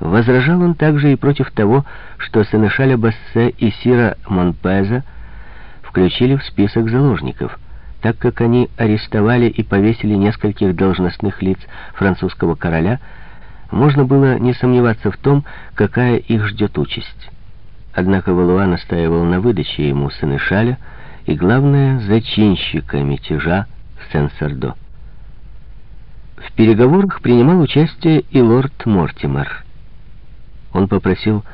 Возражал он также и против того, что Сенешаля Бассе и Сира Монпеза включили в список заложников, так как они арестовали и повесили нескольких должностных лиц французского короля, можно было не сомневаться в том, какая их ждет участь. Однако Валуа настаивал на выдаче ему Сенешаля и, главное, зачинщика мятежа Сен-Сардо. В переговорах принимал участие и лорд Мортимер. Он попросил,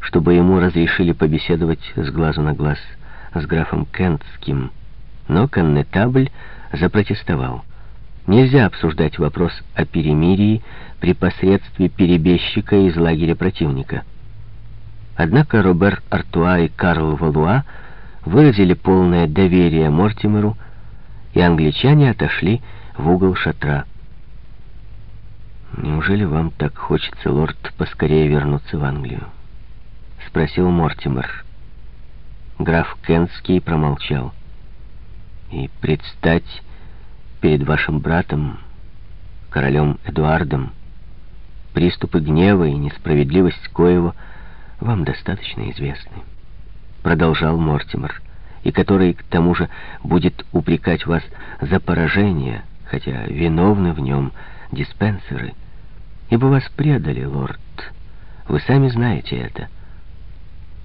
чтобы ему разрешили побеседовать с глазу на глаз с графом Кентским, но коннетабль запротестовал. Нельзя обсуждать вопрос о перемирии при посредстве перебежчика из лагеря противника. Однако Робер Артуа и Карл Валуа выразили полное доверие Мортимеру, и англичане отошли в угол шатра. «Неужели вам так хочется, лорд, поскорее вернуться в Англию?» — спросил Мортимер. Граф Кентский промолчал. «И предстать перед вашим братом, королем Эдуардом, приступы гнева и несправедливость коего вам достаточно известны», — продолжал Мортимер, «и который, к тому же, будет упрекать вас за поражение, хотя виновны в нем диспенсеры» ибо вас предали, лорд. Вы сами знаете это.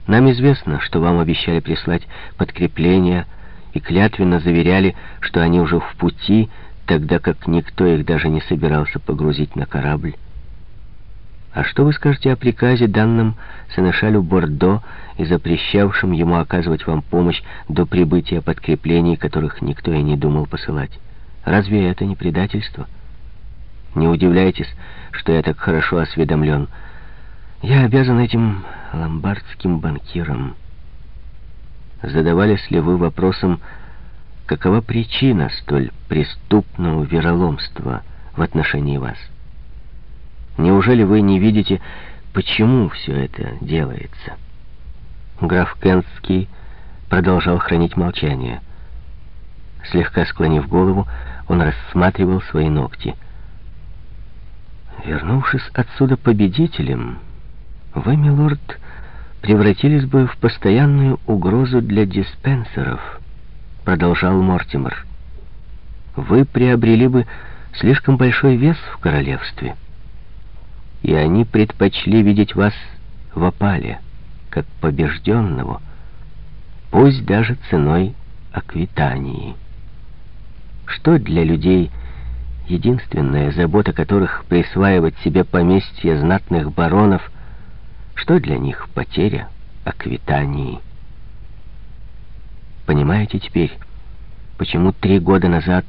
Нам известно, что вам обещали прислать подкрепление и клятвенно заверяли, что они уже в пути, тогда как никто их даже не собирался погрузить на корабль. А что вы скажете о приказе, данном Сенешалю Бордо и запрещавшем ему оказывать вам помощь до прибытия подкреплений, которых никто и не думал посылать? Разве это не предательство?» Не удивляйтесь, что я так хорошо осведомлен. Я обязан этим ломбардским банкирам. Задавались ли вы вопросом, какова причина столь преступного вероломства в отношении вас? Неужели вы не видите, почему все это делается? Граф Кенский продолжал хранить молчание. Слегка склонив голову, он рассматривал свои ногти — Вернувшись отсюда победителем, вы, милорд, превратились бы в постоянную угрозу для диспенсеров, продолжал Мортимер. Вы приобрели бы слишком большой вес в королевстве, и они предпочли видеть вас в опале, как побежденного, пусть даже ценой аквитании. Что для людей единственная забота которых присваивать себе поместье знатных баронов, что для них потеря Аквитании. Понимаете теперь, почему три года назад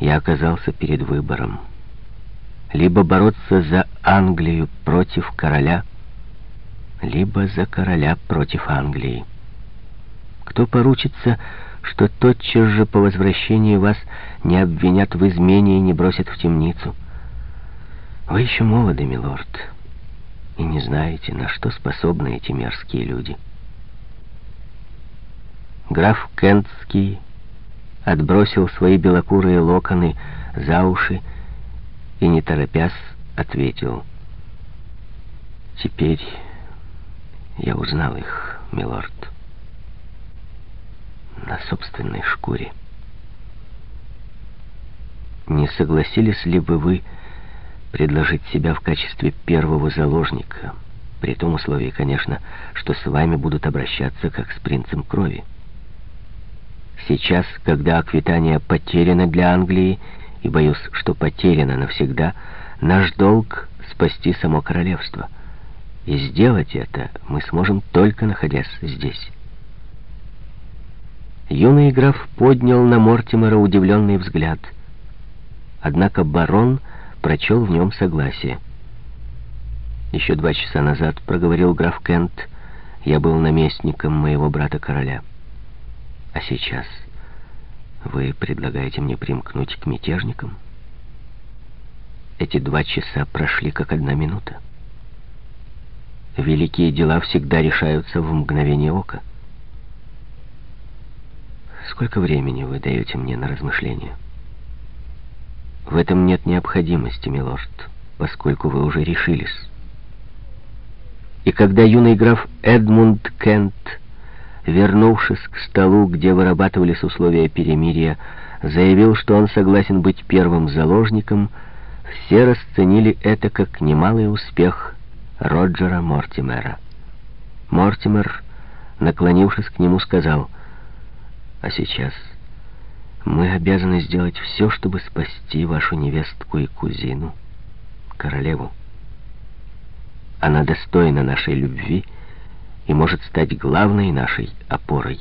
я оказался перед выбором? Либо бороться за Англию против короля, либо за короля против Англии. Кто поручится что тотчас же по возвращении вас не обвинят в измене и не бросят в темницу. Вы еще молоды, милорд, и не знаете, на что способны эти мерзкие люди. Граф Кентский отбросил свои белокурые локоны за уши и, не торопясь, ответил. «Теперь я узнал их, милорд» на собственной шкуре. Не согласились ли бы вы предложить себя в качестве первого заложника, при том условии, конечно, что с вами будут обращаться как с принцем крови? Сейчас, когда Аквитания потеряна для Англии, и боюсь, что потеряна навсегда, наш долг — спасти само королевство. И сделать это мы сможем только находясь здесь. Юный граф поднял на Мортимера удивленный взгляд. Однако барон прочел в нем согласие. «Еще два часа назад, — проговорил граф Кент, — я был наместником моего брата-короля. А сейчас вы предлагаете мне примкнуть к мятежникам? Эти два часа прошли как одна минута. Великие дела всегда решаются в мгновение ока. Сколько времени вы даете мне на размышление? В этом нет необходимости, милорд, поскольку вы уже решились. И когда юный граф Эдмунд Кент, вернувшись к столу, где вырабатывались условия перемирия, заявил, что он согласен быть первым заложником, все расценили это как немалый успех Роджера Мортимера. Мортимер, наклонившись к нему, сказал, «А сейчас мы обязаны сделать все, чтобы спасти вашу невестку и кузину, королеву. Она достойна нашей любви и может стать главной нашей опорой».